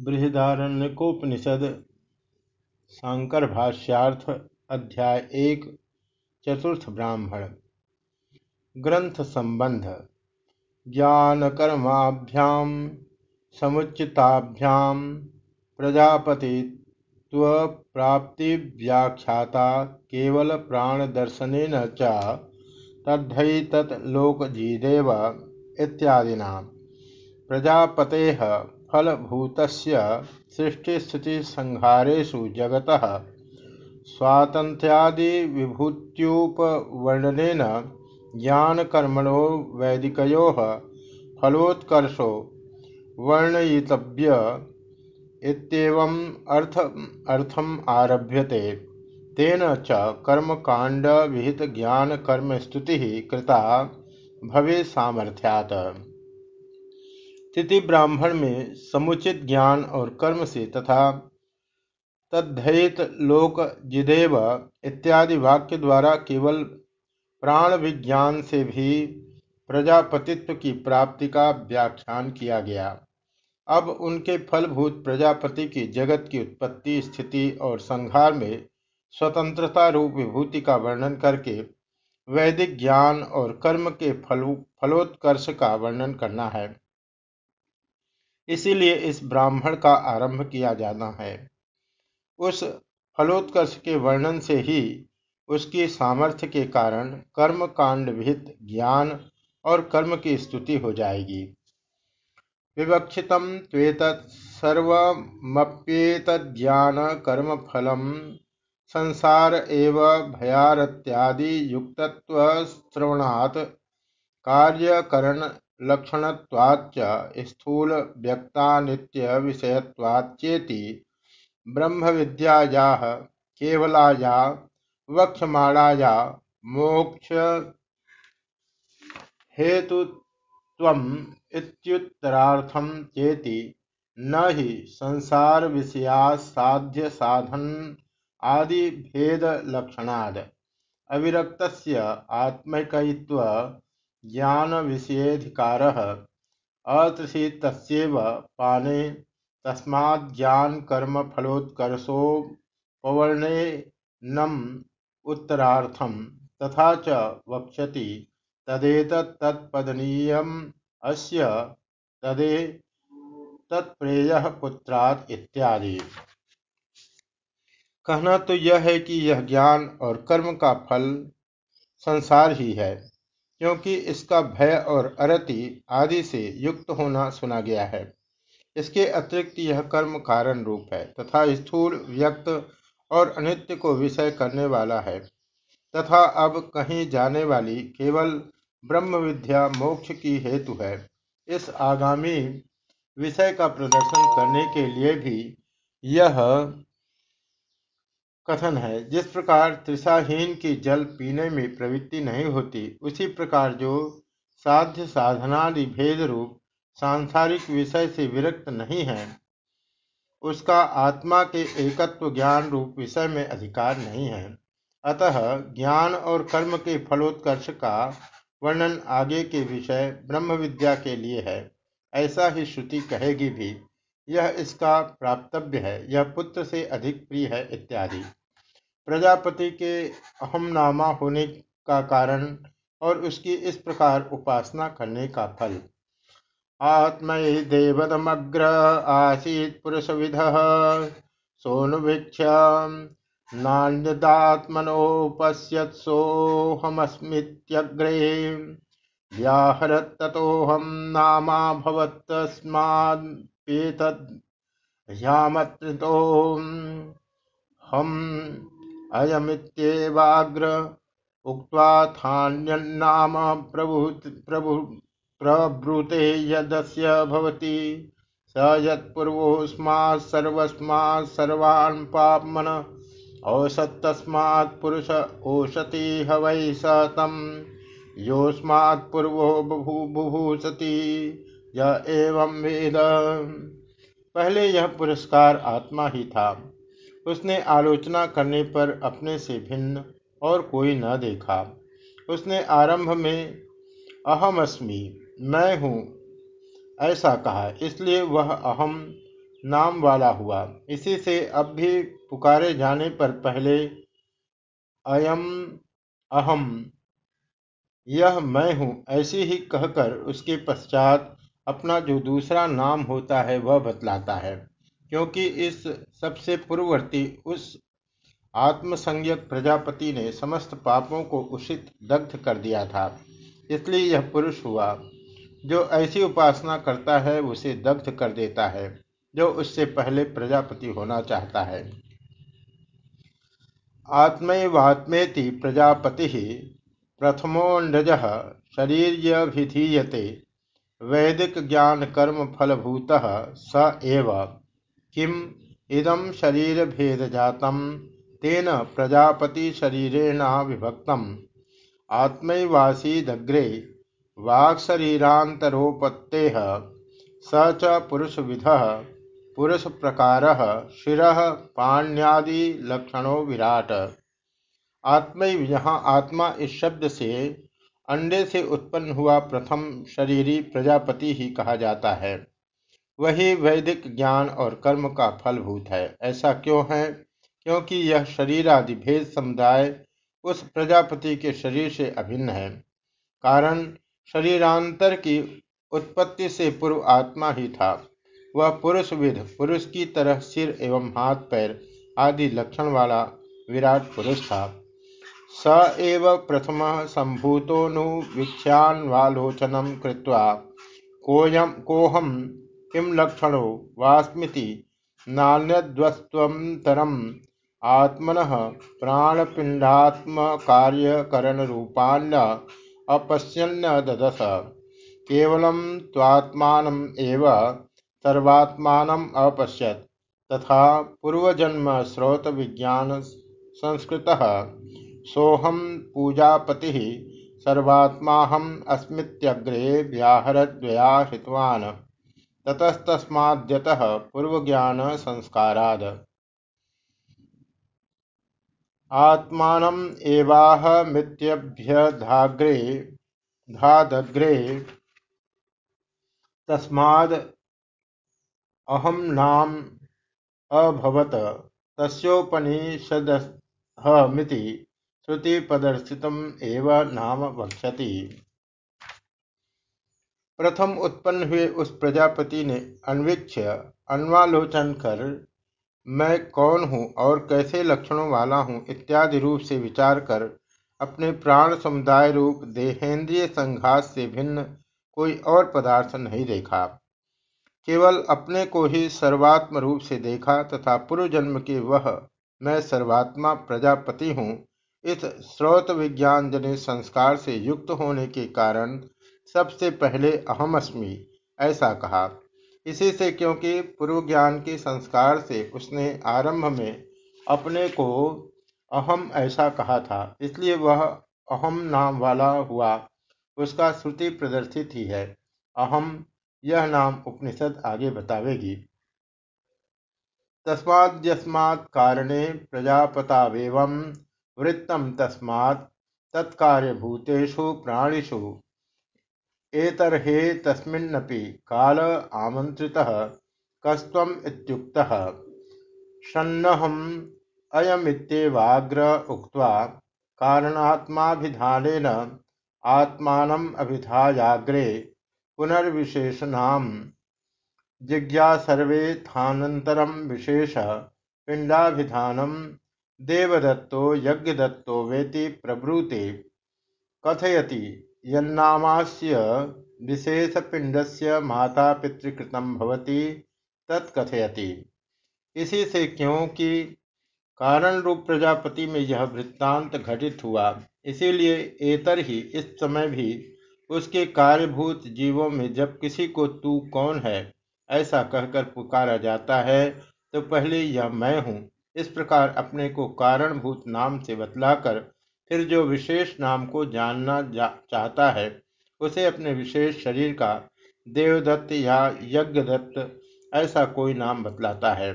बृहदारण्यकोपनिषद शांकर भाष्यार्थ अध्याय एक, चतुर्थ ब्राह्मण। ग्रंथ संबंध। ज्ञान कर्माभ्याम समुचिताभ्याम प्रजापति व्याख्याता केवल प्राण दर्शन च तद्धि तत्लोकजीदेव इत्यादिना। प्रजापते फलभूत सृष्टिस्थित सृष्टिस्थितिसंहारेषु जगत स्वातंत्र्यादिविभूत्युपवर्णनेन ज्ञानकर्मणो वैदिकयोः फलोत्कर्षो वर्णयितव्य इत्येवम् अर्थम् आरभ्यते। तेन च कर्मकांड विहित ज्ञान कर्म स्तुति कृता भवे सामर्थ्यात् तिथि ब्राह्मण में समुचित ज्ञान और कर्म से तथा तद्धत लोक जिदेव इत्यादि वाक्य द्वारा केवल प्राण विज्ञान से भी प्रजापतित्व की प्राप्ति का व्याख्यान किया गया। अब उनके फलभूत प्रजापति की जगत की उत्पत्ति, स्थिति और संहार में स्वतंत्रता रूप विभूति का वर्णन करके वैदिक ज्ञान और कर्म के फलोत्कर्ष का वर्णन करना है। इसीलिए इस ब्राह्मण का आरंभ किया जाना है। उस फलोत्कर्ष के वर्णन से ही उसकी सामर्थ्य के कारण कर्म कांड विहित ज्ञान और कर्म की स्तुति हो जाएगी। विवक्षित ज्ञान कर्म फलम संसार एव भयारत्यादि युक्तत्व श्रवणात् कार्यकरण लक्षणत्वाच्च स्थूल व्यक्तानित्य विषयत्वाच्चेति ब्रह्म विद्यायाः केवलाया वक्षमाणाया मोक्ष हेतुत्वम् चेति न ही संसार विषया साध्य साधन आदि भेद लक्षणाद अविरक्तस्य आत्मकयित्व ज्ञान विषयधिकार अतृषित पाने तस्माज्ञान कर्म उत्तरार्थम तथा च वक्षति तदेतत्पदनीयम अस्य तदे तत्प्रेय पुत्रात् इत्यादि। कहना तो यह है कि यह ज्ञान और कर्म का फल संसार ही है। क्योंकि इसका भय और अरति आदि से युक्त होना सुना गया है। इसके अतिरिक्त यह कर्म कारण रूप है तथा स्थूल, व्यक्त और अनित्य को विषय करने वाला है। तथा अब कहीं जाने वाली केवल ब्रह्म विद्या मोक्ष की हेतु है। इस आगामी विषय का प्रदर्शन करने के लिए भी यह कथन है। जिस प्रकार त्रिषाहीन की जल पीने में प्रवृत्ति नहीं होती, उसी प्रकार जो साध्य साधनादि भेद रूप सांसारिक विषय से विरक्त नहीं है, उसका आत्मा के एकत्व ज्ञान रूप विषय में अधिकार नहीं है। अतः ज्ञान और कर्म के फलोत्कर्ष का वर्णन आगे के विषय ब्रह्म विद्या के लिए है। ऐसा ही श्रुति कहेगी भी। यह इसका प्राप्तव्य है, यह पुत्र से अधिक प्रिय है, इत्यादि। प्रजापति के अहम नामा होने का कारण और उसकी इस प्रकार उपासना करने का फल। आत्मदेवदमग्र आसीत् पुरुष विध सोनुवीक्ष नान्यदात्मनोपश्यत्सोऽहमस्मित्यग्रे व्याहरत्ततोऽहं नामाभवत्तस्माद्यामत्रितोऽहम् अयमित्येवाग्र उक्त्वाथान्यन्नाम प्रभु प्रभु प्रब्रूते यदस्य भवति। स यत्पूर्वोऽस्मात् सर्वस्मात् सर्वान् पाप्मन औषत्तस्मात् पुरुष ओषति हवै स तं योऽस्मात् पूर्वो बुभूषति एवं वेद। पहले यह पुरस्कार आत्मा ही था। उसने आलोचना करने पर अपने से भिन्न और कोई न देखा। उसने आरंभ में अहमअस्मि मैं हूँ। ऐसा कहा। इसलिए वह अहम नाम वाला हुआ। इसी से अब भी पुकारे जाने पर पहले, अयम अहम, यह मैं हूँ। ऐसी ही कहकर उसके पश्चात अपना जो दूसरा नाम होता है, वह बतलाता है। क्योंकि इस सबसे पूर्ववर्ती, उस आत्मसंज्ञक प्रजापति ने समस्त पापों को उचित दग्ध कर दिया था। इसलिए यह पुरुष हुआ। जो ऐसी उपासना करता है, उसे दग्ध कर देता है, जो उससे पहले प्रजापति होना चाहता है। आत्मैवात्मेति प्रजापति प्रथमोऽज शरीर्यभिधीयते। वैदिक ज्ञान कर्म फलभूत स एव। किम इदम शरीर भेद जातम तेन प्रजापति शरीरेणा विभक्तम आत्मैवासीदग्रे वाक्शरीरान्तरोपत्ते, स च पुरुषविध पुरुष प्रकार शिर पाण्यादि लक्षणों विराट। आत्म यहाँ आत्मा इस शब्द से अंडे से उत्पन्न हुआ प्रथम शरीरी प्रजापति ही कहा जाता है। वही वैदिक ज्ञान और कर्म का फलभूत है। ऐसा क्यों है? क्योंकि यह शरीर आदि भेद समुदाय उस प्रजापति के शरीर से अभिन्न है। कारण, शरीरांतर की उत्पत्ति से पूर्व आत्मा ही था। वह पुरुष विध पुरुष की तरह सिर एवं हाथ, पैर आदि लक्षण वाला विराट पुरुष था। स एव प्रथम सम्भूतोनुवीक्षान्वालोचनं कृत्वा कोयम कोहम किम लक्षणो वास्मिति नान्यद्वस्त्वन्तरम् आत्मनः प्राणपिण्डात्मकार्यकरणरूपान्न अपश्यन्न ददस केवलं त्वात्मानम् एव सर्वात्मानम् अपश्यत्, तथा पूर्वजन्म स्रोत विज्ञान संस्कृत सोहम पूजापति सर्वात्माहम अस्मित्यग्रे व्याहरद्वया हितवान् ततस्तस्माद्यतः पूर्वज्ञान संस्काराद आत्मानम् एवाहमित्यभ्यधाग्रे धादग्रे, तस्माद् अहम नाम अभवत तस्योपनिषदहमिति श्रुतिपदर्शितम एव नाम वक्षति प्रथम उत्पन्न हुए उस प्रजापति ने अन्वीक्ष अन्वालोचन कर, मैं कौन हूँ और कैसे लक्षणों वाला हूँ? इत्यादि रूप से विचार कर, अपने प्राण समुदाय रूप देहेंद्रिय संघात से भिन्न कोई और पदार्थ नहीं देखा। केवल अपने को ही सर्वात्म रूप से देखा तथा पूर्व जन्म के वह मैं सर्वात्मा प्रजापति हूँ। इस स्रोत विज्ञान जनित संस्कार से युक्त होने के कारण सबसे पहले अहमअस्मि ऐसा कहा। इसी से क्योंकि पूर्व ज्ञान के संस्कार से उसने आरंभ में अपने को अहम ऐसा कहा था, इसलिए वह अहम नाम वाला हुआ। उसका श्रुति प्रदर्शित ही है। अहम, यह नाम उपनिषद आगे बतावेगी। तस्माद्यस्मात् कारणे प्रजापतावेवं वृत्तम तस्मात् तत्कार्यभूतेषु प्राणिषु। एतर्हे तस्मिन्नपि काल आमन्त्रितः कस्त्वम् इत्युक्तः। सन्नहम् अयमित्येवाग्र उक्त्वा कारणात्माभिधानेन आत्मानम् अभिधायाग्रे पुनर्विशेषणाम् जिज्ञासर्वेथानन्तरं विशेष पिण्डाभिधानं देवदत्तो यज्ञदत्तो वेति प्रब्रूते कथयति, यन्नामास्य माता पितृकृतं भवति तत्कथयति इसी से क्योंकि कारण रूप प्रजापति में यह वृत्तांत घटित हुआ। इसीलिए एतर ही इस समय भी उसके कार्यभूत जीवों में जब किसी को तू कौन है, ऐसा कहकर पुकारा जाता है तो पहले यह मैं हूँ। इस प्रकार अपने को कारणभूत नाम से बतलाकर फिर जो विशेष नाम को जानना जा, चाहता है उसे अपने विशेष शरीर का देवदत्त या यज्ञदत्त ऐसा कोई नाम बतलाता है।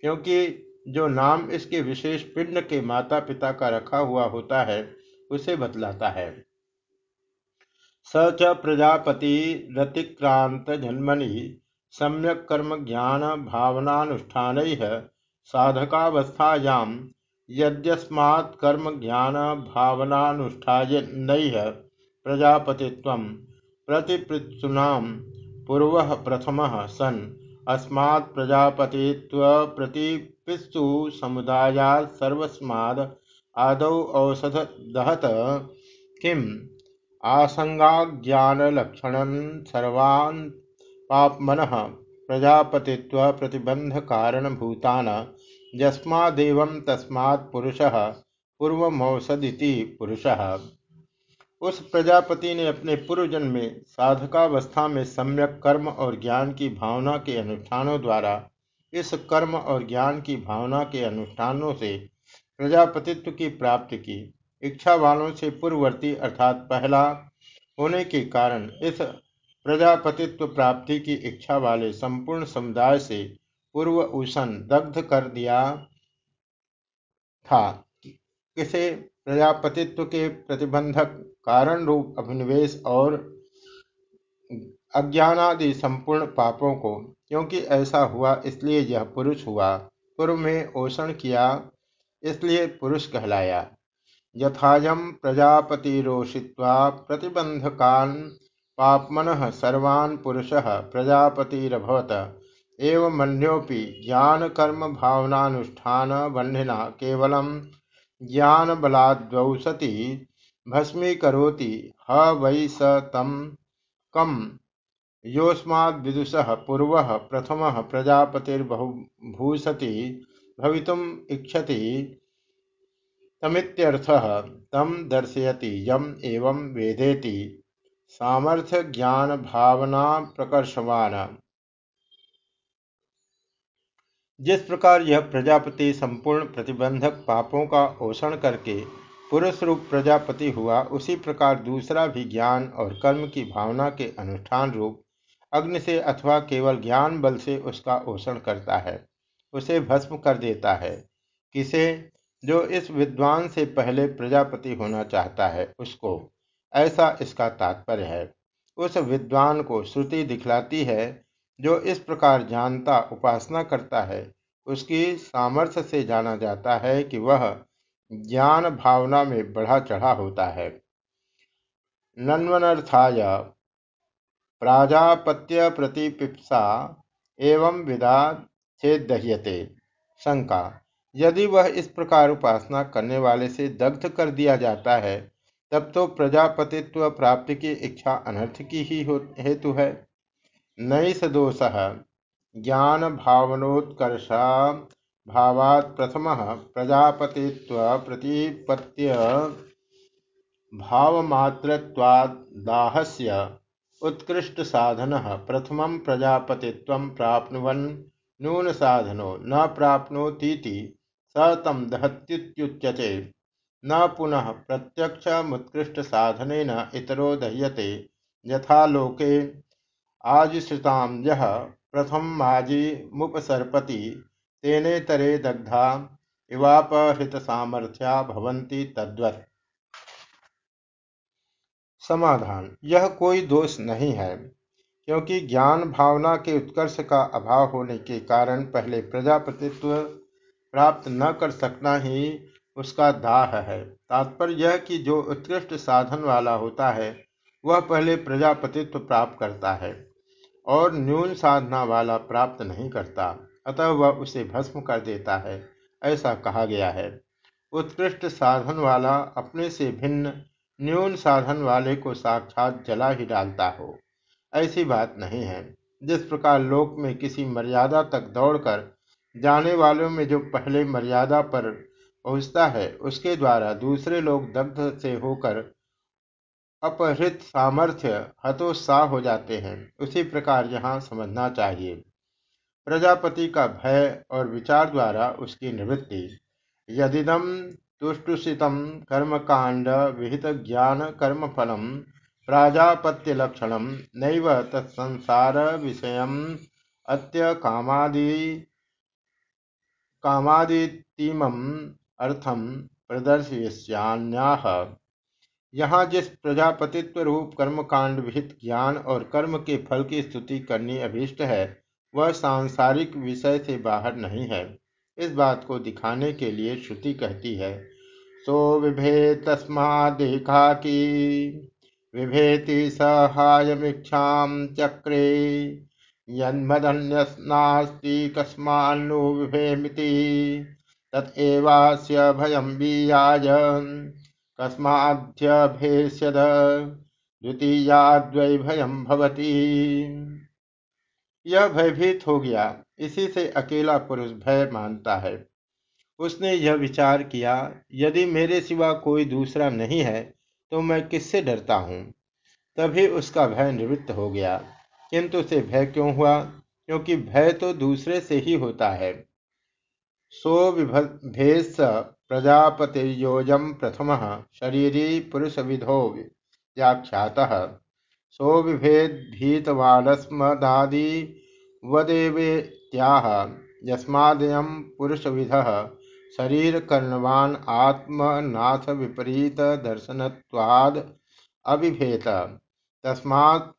क्योंकि जो नाम इसके विशेष पिंड के माता पिता का रखा हुआ होता है उसे बतलाता है। स च प्रजापति रतिक्रांत जन्मनि सम्यक कर्म ज्ञान भावनानुष्ठान साधकावस्थायां यद्यस्मात् कर्म ज्ञान भावनानुष्ठानैः प्रजापतित्वं प्रतिपृत्सूनां पूर्वः प्रथमः सन्। अस्मात् प्रजापतित्वप्रतिपित्सु समुदायात् सर्वस्माद् आदौ औषधदहत किम्? आसंगाज्ञानलक्षणन् सर्वान् पाप्मनः प्रजापतित्व प्रतिबंध कारण भूतान यस्मादेवं तस्मात् पुरुषः पूर्वमौषदिति पुरुषः। उस प्रजापति ने अपने पूर्व जन्म में साधकावस्था में सम्यक कर्म और ज्ञान की भावना के अनुष्ठानों द्वारा इस कर्म और ज्ञान की भावना के अनुष्ठानों से प्रजापतित्व की प्राप्ति की। इच्छा वालों से पूर्ववर्ती अर्थात पहला होने के कारण इस प्रजापतित्व प्राप्ति की इच्छा वाले संपूर्ण समुदाय से पूर्व उषण दग्ध कर दिया था। किसे प्रजापतित्व के प्रतिबंधक कारण रूप अभिनिवेश और अज्ञानादि संपूर्ण पापों को, क्योंकि ऐसा हुआ इसलिए यह पुरुष हुआ, पूर्व में ओषण किया, इसलिए पुरुष कहलाया। यथायम प्रजापतिरोषित्वा प्रतिबंधकान पापमन सर्वान् पुरुष प्रजापतिरभवत। एवं मन्योपि ज्ञान कर्म भावनानुष्ठान बंधिना केवलम ज्ञान बलाद्वसति भस्मीकरोति ह वै स तम कम। योस्माद्विदुषः पूर्वः प्रथमः प्रजापतिर्भूषति भवितुम् इच्छति। तमित्यर्थः तम दर्शयति यम एवं वेदेति। सामर्थ्य ज्ञान भावना प्रकर्षवान जिस प्रकार यह प्रजापति संपूर्ण प्रतिबंधक पापों का पोषण करके पुरुष रूप प्रजापति हुआ, उसी प्रकार दूसरा भी ज्ञान और कर्म की भावना के अनुष्ठान रूप अग्नि से अथवा केवल ज्ञान बल से उसका पोषण करता है, उसे भस्म कर देता है। किसे? जो इस विद्वान से पहले प्रजापति होना चाहता है, उसको। ऐसा इसका तात्पर्य है। उस विद्वान को श्रुति दिखलाती है, जो इस प्रकार जानता, उपासना करता है। उसकी सामर्थ्य से जाना जाता है कि वह ज्ञान भावना में बढ़ा चढ़ा होता है। नन्वनर्थाय, प्राजापत्य प्रतिपिप्सा एवं विदा चेदह्यते शंका, यदि वह इस प्रकार उपासना करने वाले से दग्ध कर दिया जाता है तब तो प्रजापतित्व प्राप्ति की इच्छा अनर्थ की ही हेतु है। नई सदोष ज्ञान भावनोत्कर्षा भावात् प्रथम प्रजापतित्व प्रतिपत्य भावमात्रत्वादाहस्य उत्कृष्ट साधन प्रथम प्रजापतित्व प्राप्नुवन्। नून साधनो न प्राप्नोतीति स तम दहत्युच्यते न पुनः प्रत्यक्षमुत्कृष्ट साधनेन इतरो दह्यते। यथा लोके यः प्रथम माजी मुपसर्पति तेनेतरे दग्धा इवापहृत सामर्थ्या भवंती तद्वत। समाधान। यह कोई दोष नहीं है, क्योंकि ज्ञान भावना के उत्कर्ष का अभाव होने के कारण पहले प्रजापतित्व प्राप्त न कर सकना ही उसका दाह है। तात्पर्य यह कि जो उत्कृष्ट साधन वाला होता है, वह पहले प्रजापतित्व प्राप्त करता है और न्यून साधना वाला प्राप्त नहीं करता। अतः वह उसे भस्म कर देता है, ऐसा कहा गया है। उत्कृष्ट साधन वाला अपने से भिन्न, न्यून साधन वाले को साक्षात जला ही डालता हो, ऐसी बात नहीं है। जिस प्रकार लोक में किसी मर्यादा तक दौड़कर जाने वालों में जो पहले मर्यादा पर पहुँचता है। उसके द्वारा दूसरे लोग दग्ध से होकर अपहृत सामर्थ्य हतोत्साह हो जाते हैं। उसी प्रकार यहाँ समझना चाहिए। प्रजापति का भय और विचार द्वारा उसकी निवृत्ति। यदिदम तुष्टुषित कर्मकांड विहित ज्ञान कर्म फलम प्राजापत्य लक्षण नैव तत्संसार विषय अत्य कामादि कामादितीम अर्थम प्रदर्शयस्यान्याह। यहाँ जिस प्रजापतित्व रूप कर्मकांड विहित ज्ञान और कर्म के फल की स्तुति करनी अभीष्ट है, वह सांसारिक विषय से बाहर नहीं है। इस बात को दिखाने के लिए श्रुति कहती है, सो विभे तस्मादेकाकी विभेति सहायमीक्षा चक्रे, यन्मदन्यस्नास्ति कस्मान्नु विभेमिति। तत्वास्य भयं बीयाय कस्माध्यभेष्यद द्वितीयाद्वै भयं भवती। यह भयभीत हो गया। इसी से अकेला पुरुष भय मानता है। उसने यह विचार किया, यदि मेरे सिवा कोई दूसरा नहीं है तो मैं किससे डरता हूँ? तभी उसका भय निवृत्त हो गया। किंतु उसे भय क्यों हुआ? क्योंकि भय तो दूसरे से ही होता है। सो विभेश प्रजापतियोजम प्रथम शरीरी पुरुष विधो व्याख्यातः। सोविभेद भीतवानस्मदादि वदेवेत्याह। यस्मादयं पुरुषविधः शरीरकर्णवान् आत्मनाथ विपरीत दर्शनत्वाद अभिभेत तस्मात्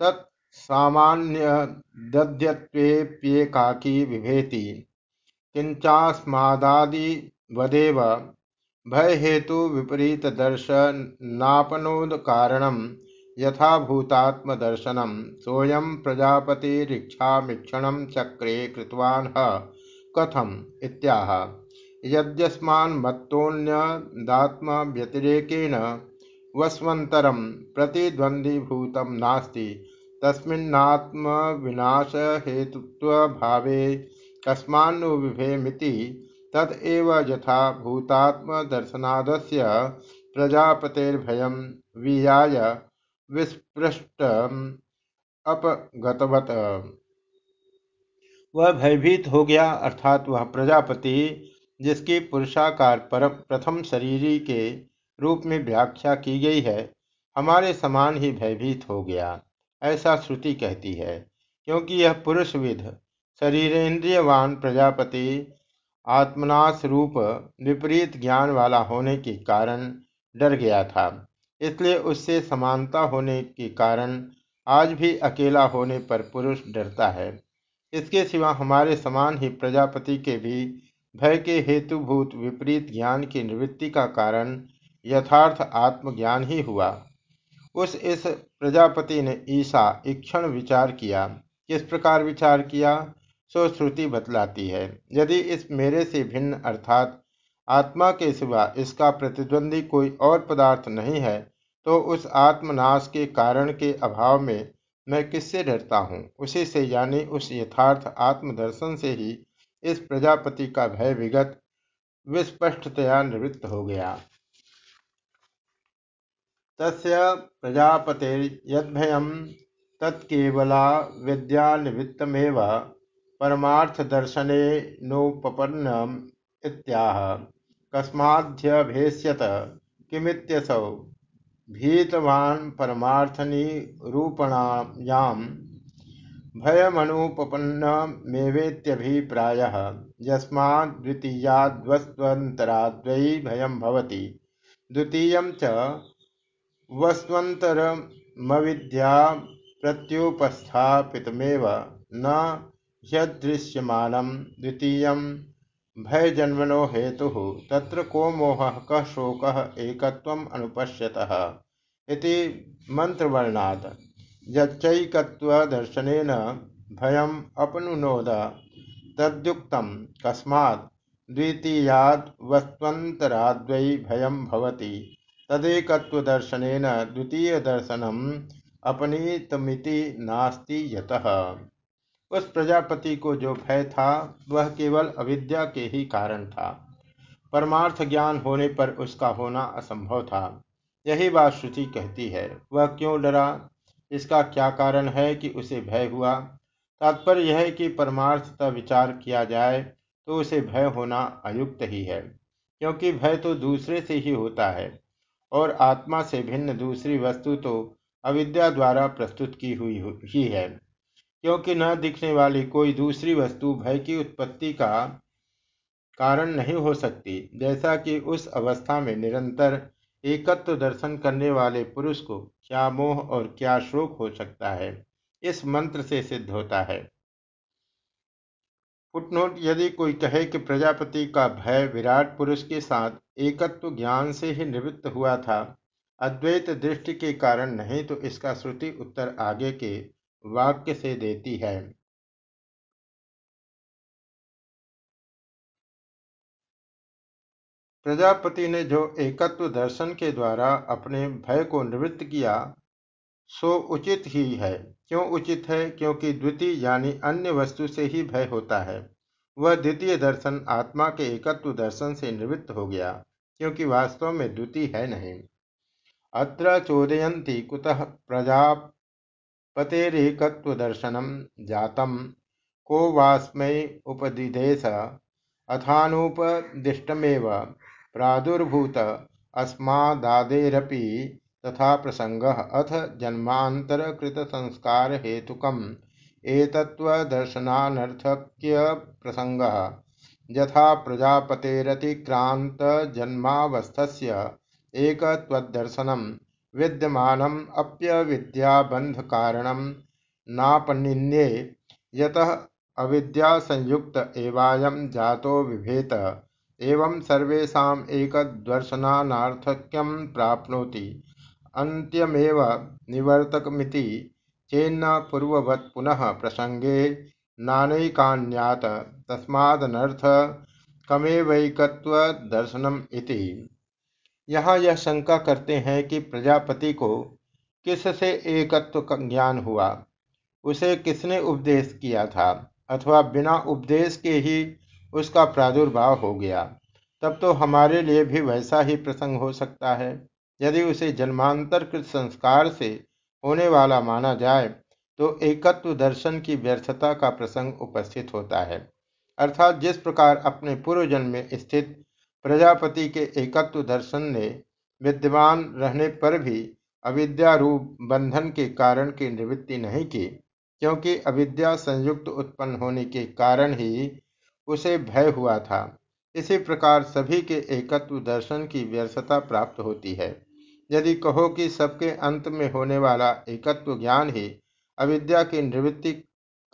तत्सामान्यदद्यत्वेप्येकाकी विभेति। किंचास्मादादिवदेव भय हेतु विपरीत दर्शनापनोद कारणम यथाभूतात्म दर्शनम सोयम प्रजापतिरीक्षामीक्षण चक्रे कृतवान् कथम इत्याह। यद्यस्मान् मत्तोन्यदात्म व्यतिरेकेण वस्वन्तरं प्रतिद्वन्द्वीभूतं नास्ति। तस्मिन्नात्म विनाश हेतुत्वभावे कस्मान्नु विभेमिति तदेव यथा भूतात्मदर्शनादस्य प्रजापतेर्भयं वियाय विस्पृष्ट अपगतवत। वह भयभीत हो गया, अर्थात वह प्रजापति, जिसकी पुरुषाकार पर प्रथम शरीरी के रूप में व्याख्या की गई है, हमारे समान ही भयभीत हो गया, ऐसा श्रुति कहती है, क्योंकि यह पुरुष विध शरीरेन्द्रियवान प्रजापति आत्मनाश रूप विपरीत ज्ञान वाला होने के कारण डर गया था। इसलिए उससे समानता होने के कारण आज भी अकेला होने पर पुरुष डरता है। इसके सिवा हमारे समान ही प्रजापति के भी भय के हेतुभूत विपरीत ज्ञान की निवृत्ति का कारण यथार्थ आत्मज्ञान ही हुआ। उस इस प्रजापति ने ईसा इक्षण विचार किया। किस प्रकार विचार किया? सो श्रुति बतलाती है, यदि इस मेरे से भिन्न अर्थात आत्मा के सिवा इसका प्रतिद्वंदी कोई और पदार्थ नहीं है तो उस आत्मनाश के कारण के अभाव में मैं किससे डरता हूँ? उसी से यानी उस यथार्थ आत्मदर्शन से ही इस प्रजापति का भय विगत विस्पष्टतया निवृत्त हो गया। तस्य प्रजापतिर्यद्भयं तत्केवला विद्यानिमित्तमेव परमार्थदर्शनेनोपपन्नम् इत्याह। कस्माध्यभेष्यत किमित्यसौ? भीतवान् परमार्थनिरूपणायां भयमनुपपन्नमेवेत्यभिप्रायः। यस्माद्वितीयाद्वस्त्वन्तराद्वै भयं भवति। द्वितीयं च वस्त्वन्तरमविद्या प्रत्युपस्थापितमेव। न ह्यदृश्यमानं द्वितीयं भयजन्मनो हेतुः तत्र को मोहः, कः शोकः, एकत्वम् अनुपश्यतः इति अपनुनोद। तद्युक्तं, कस्मात् द्वितीयाद् भयं भवति। तदेकत्वदर्शनेन द्वितीयदर्शनम् अपनीतमिति नास्ति यतः। उस प्रजापति को जो भय था, वह केवल अविद्या के ही कारण था। परमार्थ ज्ञान होने पर उसका होना असंभव था। यही बात श्रुति कहती है। वह क्यों डरा? इसका क्या कारण है कि उसे भय हुआ? तात्पर्य यह है कि परमार्थता विचार किया जाए तो उसे भय होना अयुक्त ही है, क्योंकि भय तो दूसरे से ही होता है, और आत्मा से भिन्न दूसरी वस्तु तो अविद्या द्वारा प्रस्तुत की हुई ही है। क्योंकि न दिखने वाली कोई दूसरी वस्तु भय की उत्पत्ति का कारण नहीं हो सकती। जैसा कि उस अवस्था में निरंतर एकत्व दर्शन करने वाले पुरुष को क्या मोह और क्या शोक हो सकता है, इस मंत्र से सिद्ध होता है। फुटनोट, यदि कोई कहे कि प्रजापति का भय विराट पुरुष के साथ एकत्व ज्ञान से ही निवृत्त हुआ था, अद्वैत दृष्टि के कारण नहीं तो इसका श्रुति उत्तर आगे के वाक्य से देती है। प्रजापति ने जो एकत्व दर्शन के द्वारा अपने भय को निवृत्त किया, सो उचित ही है। क्यों उचित है? क्योंकि द्वितीय यानी अन्य वस्तु से ही भय होता है। वह द्वितीय दर्शन आत्मा के एकत्व दर्शन से निवृत्त हो गया, क्योंकि वास्तव में द्वितीय है नहीं। अत्र चोदयंती कुतः प्रजापतेरेकत्वदर्शनं जातम को वास्मै उपदिदेश अथानुपदिष्टमेव। प्रादुर्भूत अस्मादादेरपि तथा प्रसंग अथ जन्मान्तरकृतसंस्कारहेतुकम्। एतत्त्वदर्शनानर्थक्यप्रसङ्गः। यथा प्रजापतेरतिक्रान्तजन्मावस्थस्य एकत्वदर्शनं विद्यमानम् अप्यविद्याबन्धकारणं नापनिन्ये यतः अविद्यासंयुक्त एवायं जातो बिभेत एवं सर्वेषाम् एकदर्शनानर्थक्यं प्राप्नोति। अन्त्यमेव निवर्तकमिति चेन्न पूर्ववत् पुनः प्रसंगे नानैकान्यात् तस्मादनर्थ कमेवैकत्वदर्शनम इति। यहाँ यह शंका करते हैं कि प्रजापति को किससे एकत्व का ज्ञान हुआ? उसे किसने उपदेश किया था? अथवा बिना उपदेश के ही उसका प्रादुर्भाव हो गया? तब तो हमारे लिए भी वैसा ही प्रसंग हो सकता है। यदि उसे जन्मांतर कृत संस्कार से होने वाला माना जाए तो एकत्व दर्शन की व्यर्थता का प्रसंग उपस्थित होता है। अर्थात जिस प्रकार अपने पूर्व जन्म में स्थित प्रजापति के एकत्व दर्शन ने विद्यमान रहने पर भी अविद्या रूप बंधन के कारण की निवृत्ति नहीं की, क्योंकि अविद्या संयुक्त उत्पन्न होने के कारण ही उसे भय हुआ था। इसी प्रकार सभी के एकत्व दर्शन की व्यर्थता प्राप्त होती है। यदि कहो कि सबके अंत में होने वाला एकत्व ज्ञान ही अविद्या की निवृत्ति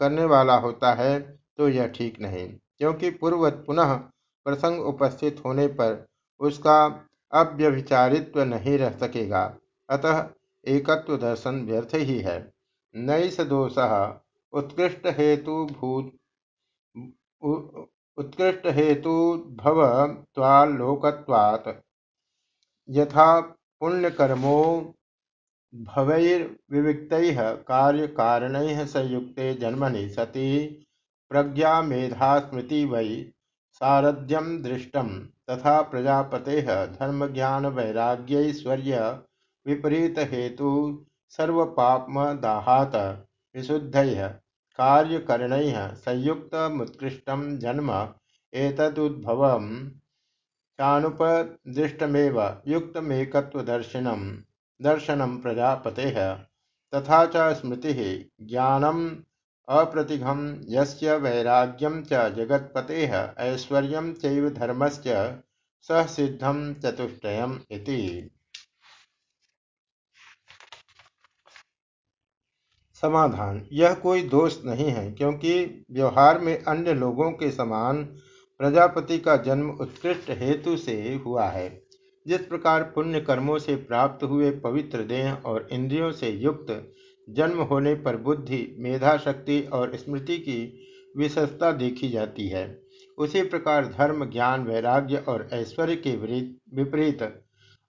करने वाला होता है तो यह ठीक नहीं, क्योंकि पूर्वत पुनः प्रसंग उपस्थित होने पर उसका अव्यभिचारित्व नहीं रह सकेगा। अतः एकत्व दर्शन व्यर्थ ही है। नैस दोष, उत्कृष्ट हेतु भूत उत्कृष्ट हेतु भव यथा पुण्यकर्मो भवैर्विविक्तैः कार्यकारणैः संयुक्ते जन्मनि सति प्रज्ञामेधास्मृति वै सारथ्यं दृष्टं तथा प्रजापतेः धर्मज्ञानवैराग्यैश्वर्य विपरीतहेतु सर्वपाप्मदाहात् विशुद्धैः कार्यकरणैः संयुक्तमुत्कृष्टं जन्म एतदुद्भवम् चानुपदिष्टमेव युक्तमेकत्वदर्शिनं, दर्शनं प्रजापतेः तथा च स्मृतिः ज्ञानम् अप्रतिघं यस्य वैराग्यं च जगत्पतेः ऐश्वर्यं चैव धर्मस्य सह सिद्धं चतुष्टयम् इति। समाधान। यह कोई दोष नहीं है, क्योंकि व्यवहार में अन्य लोगों के समान प्रजापति का जन्म उत्कृष्ट हेतु से हुआ है। जिस प्रकार पुण्य कर्मों से प्राप्त हुए पवित्र देह और इंद्रियों से युक्त जन्म होने पर बुद्धि मेधा शक्ति और स्मृति की विशेषता देखी जाती है। उसी प्रकार धर्म, ज्ञान, वैराग्य और ऐश्वर्य के विपरीत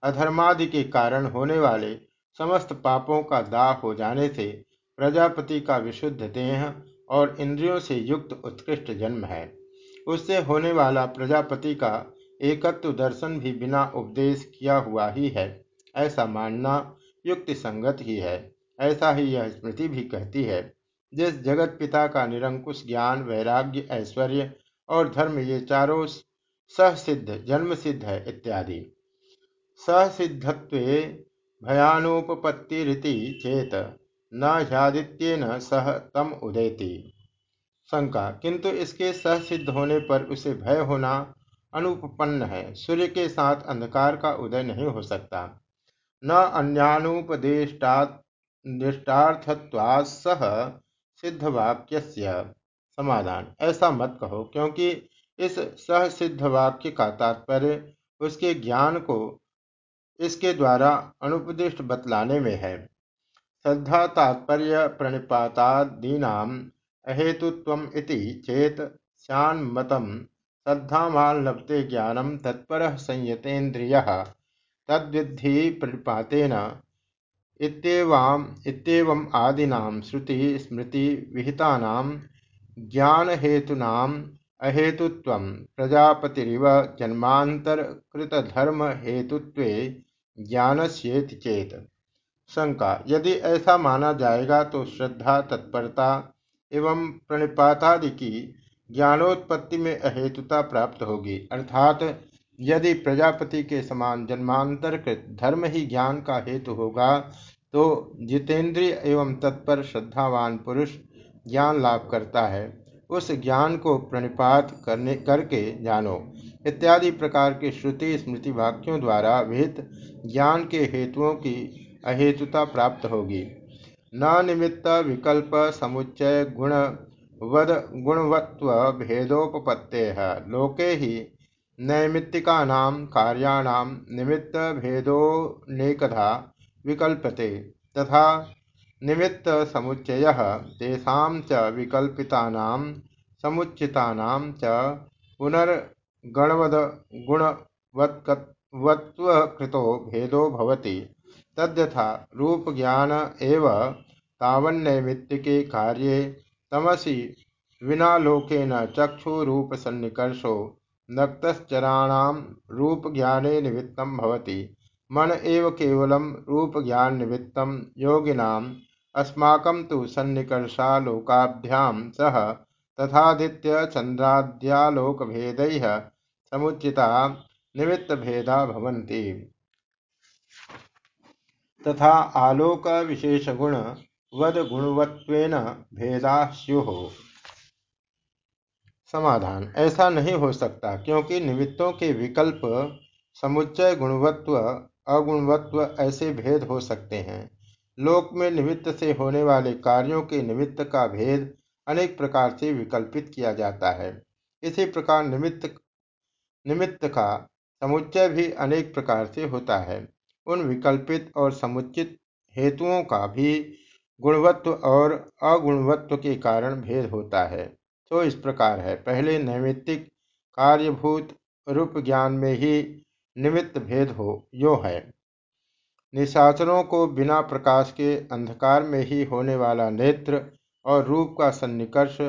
अधर्मादि के कारण होने वाले समस्त पापों का दाह हो जाने से प्रजापति का विशुद्ध देह और इंद्रियों से युक्त उत्कृष्ट जन्म है। उससे होने वाला प्रजापति का एकत्व दर्शन भी बिना उपदेश किया हुआ ही है, ऐसा मानना युक्ति संगत ही है। ऐसा ही यह स्मृति भी कहती है, जिस जगत पिता का निरंकुश ज्ञान, वैराग्य, ऐश्वर्य और धर्म, ये चारों सहसिद्ध जन्म सिद्ध है इत्यादि। सहसिद्धत्व भयानुपत्ति चेत, न ह्यादित्यन सह तम उदेति। शंका, किंतु इसके सहसिद्ध होने पर उसे भय होना अनुपन्न है। सूर्य के साथ अंधकार का उदय नहीं हो सकता। न अन्यानुपदेष्टात् दृष्टार्थत्वात् सह सिद्धवाक्य समाधान। ऐसा मत कहो, क्योंकि इस सह सिद्ध वाक्य का तात्पर्य उसके ज्ञान को इसके द्वारा अनुपदिष्ट बतलाने में है। श्रद्धा तात्पर्य प्रणिपातादीनाम अहेतुत्वम इति चेत स्यान्मतम श्रद्धावान लभते ज्ञानम तत्पर संयतेन्द्रिय तद्विद्धि प्रणिपातेन इत्येवम् आदीनां श्रुति, स्मृति विहितानां ज्ञानहेतूनाम् अहेतुत्वं प्रजापतिरिव जन्मान्तरकृतधर्महेतुत्वे ज्ञानस्येति चेत। शंका यदि ऐसा माना जाएगा तो श्रद्धा, तत्परता एवं प्रणिपातादि की ज्ञानोत्पत्ति में अहेतुता प्राप्त होगी, अर्थात यदि प्रजापति के समान जन्मांतर कृत धर्म ही ज्ञान का हेतु होगा तो जितेंद्रिय एवं तत्पर श्रद्धावान पुरुष ज्ञान लाभ करता है। उस ज्ञान को प्रणिपात करने, करके जानो। इत्यादि प्रकार के श्रुति स्मृति वाक्यों द्वारा विहित ज्ञान के हेतुओं की अहेतुता प्राप्त होगी। न निमित्त विकल्प समुच्चय गुण वद गुणवत्व भेदोपत्ते लोके ही नैमित्तिकानां कार्याणां निमित्त भेदोनेकधा विकल्पते तथा निमित्त समुच्चय तेषां च विकल्पितानां समुचितानां च पुनर्गणवद गुणवत्कृतो भेदो भवति। तद्यथा रूप ज्ञान एव तावन्नैमित्तिके कार्ये तमसि विनालोकेन चक्षुरूपसन्निकर्षो नक्तश्चराणां रूपज्ञाने निमित्तं भवति। मन एव केवलं रूपज्ञाननिमित्तं योगिनाम्। अस्माकं तु सन्निकर्षालोकाभ्यां सह तथादित्यचन्द्राद्यालोकभेदैः समुचिता निमित्तभेदा भवन्ति। तथा आलोक विशेषगुण वद गुणवत्वेन भेदा स्युः समाधान। ऐसा नहीं हो सकता, क्योंकि निमित्तों के विकल्प समुच्चय गुणवत्व, अगुणवत्व ऐसे भेद हो सकते हैं। लोक में निमित्त से होने वाले कार्यों के निमित्त का भेद अनेक प्रकार से विकल्पित किया जाता है। इसी प्रकार निमित्त निमित्त का समुच्चय भी अनेक प्रकार से होता है। उन विकल्पित और समुचित हेतुओं का भी गुणवत्व और अगुणवत्व के कारण भेद होता है। तो इस प्रकार है। पहले नैमित्तिक कार्यभूत रूप ज्ञान में ही निमित्त भेद हो, यो है। निशाचरों को बिना प्रकाश के अंधकार में ही होने वाला नेत्र और रूप का सन्निकर्ष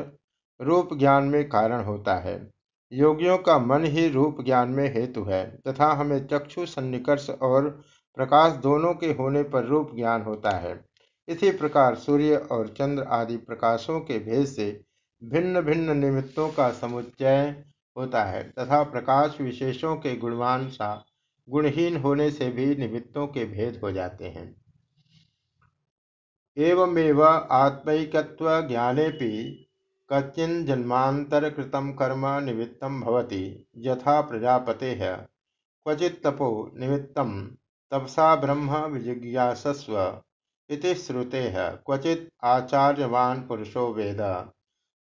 रूप ज्ञान में कारण होता है। योगियों का मन ही रूप ज्ञान में हेतु है, तथा हमें चक्षु सन्निकर्ष और प्रकाश दोनों के होने पर रूप ज्ञान होता है। इसी प्रकार सूर्य और चंद्र आदि प्रकाशों के भेद से भिन्न भिन्न निमित्तों का समुच्चय होता है तथा प्रकाश विशेषों के गुणवान सा, गुणहीन होने से भी निमित्तों के भेद हो जाते हैं। एवमेव आत्मैकत्व ज्ञानेपि कच्चिन जन्मांतरकृत कर्म निमित्त भवति, यथा प्रजापते। क्वचित तपो निमित्त तपसा ब्रह्म विजिज्ञासस्व इति श्रुते। है क्वचित आचार्यवान पुरुषो वेद।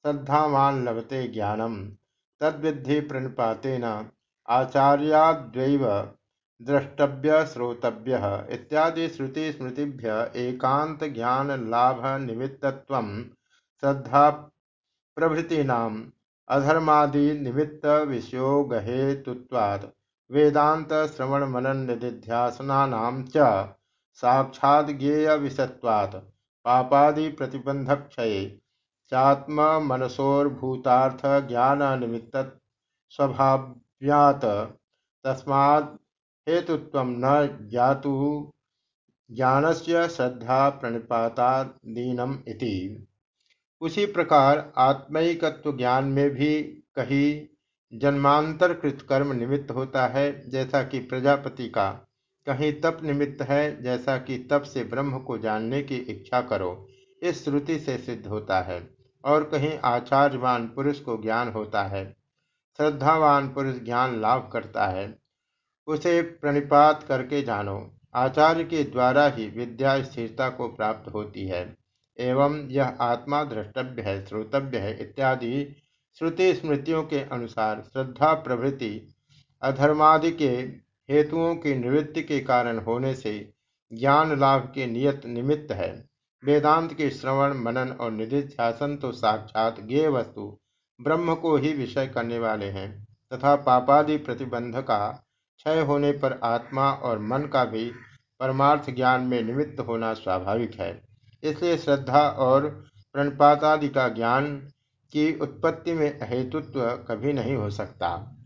श्रद्धावान लभते ज्ञानम। तद्विद्धि प्रणिपातेन आचार्याद्वैव द्रष्टव्य श्रोतव्य इत्यादि श्रुति स्मृतिभ्य एकांत ज्ञान लाभ निमित्तत्व श्रद्धा प्रभृतीनाम अधर्मादि निमित्त विषयो गहेतुत्वात् वेदांत श्रवण मनन निधिध्यासना च साक्षाद ज्ञेय विषत्वात् पापादि प्रतिबंधक क्षये चात्म मनसोर्भूतार्थ ज्ञान निमित्त स्वभाव्यात। तस्मात् हेतुत्व न ज्ञातु। ज्ञानस्य श्रद्धा प्रणिपातादीनम इति। उसी प्रकार आत्मयिकत्व ज्ञान में भी कहीं जन्मांतर कृत कर्म निमित्त होता है, जैसा कि प्रजापति का। कहीं तप निमित्त है, जैसा कि तप से ब्रह्म को जानने की इच्छा करो। इस श्रुति से सिद्ध होता है। और कहीं आचार्यवान पुरुष को ज्ञान होता है, श्रद्धावान पुरुष ज्ञान लाभ करता है, उसे प्रणिपात करके जानो। आचार्य के द्वारा ही विद्या स्थिरता को प्राप्त होती है, एवं यह आत्मा द्रष्टव्य है, श्रोतव्य है इत्यादि श्रुति स्मृतियों के अनुसार श्रद्धा प्रभृति अधर्मादि के हेतुओं की निवृत्ति के कारण होने से ज्ञान लाभ के नियत निमित्त है। वेदांत के श्रवण, मनन और निधिध्यासन तो साक्षात ज्ञेय वस्तु। ब्रह्म को ही विषय करने वाले हैं तथा पापादि प्रतिबंध का क्षय होने पर आत्मा और मन का भी परमार्थ ज्ञान में निमित्त होना स्वाभाविक है। इसलिए श्रद्धा और प्रणपातादि का ज्ञान की उत्पत्ति में अहेतुत्व कभी नहीं हो सकता।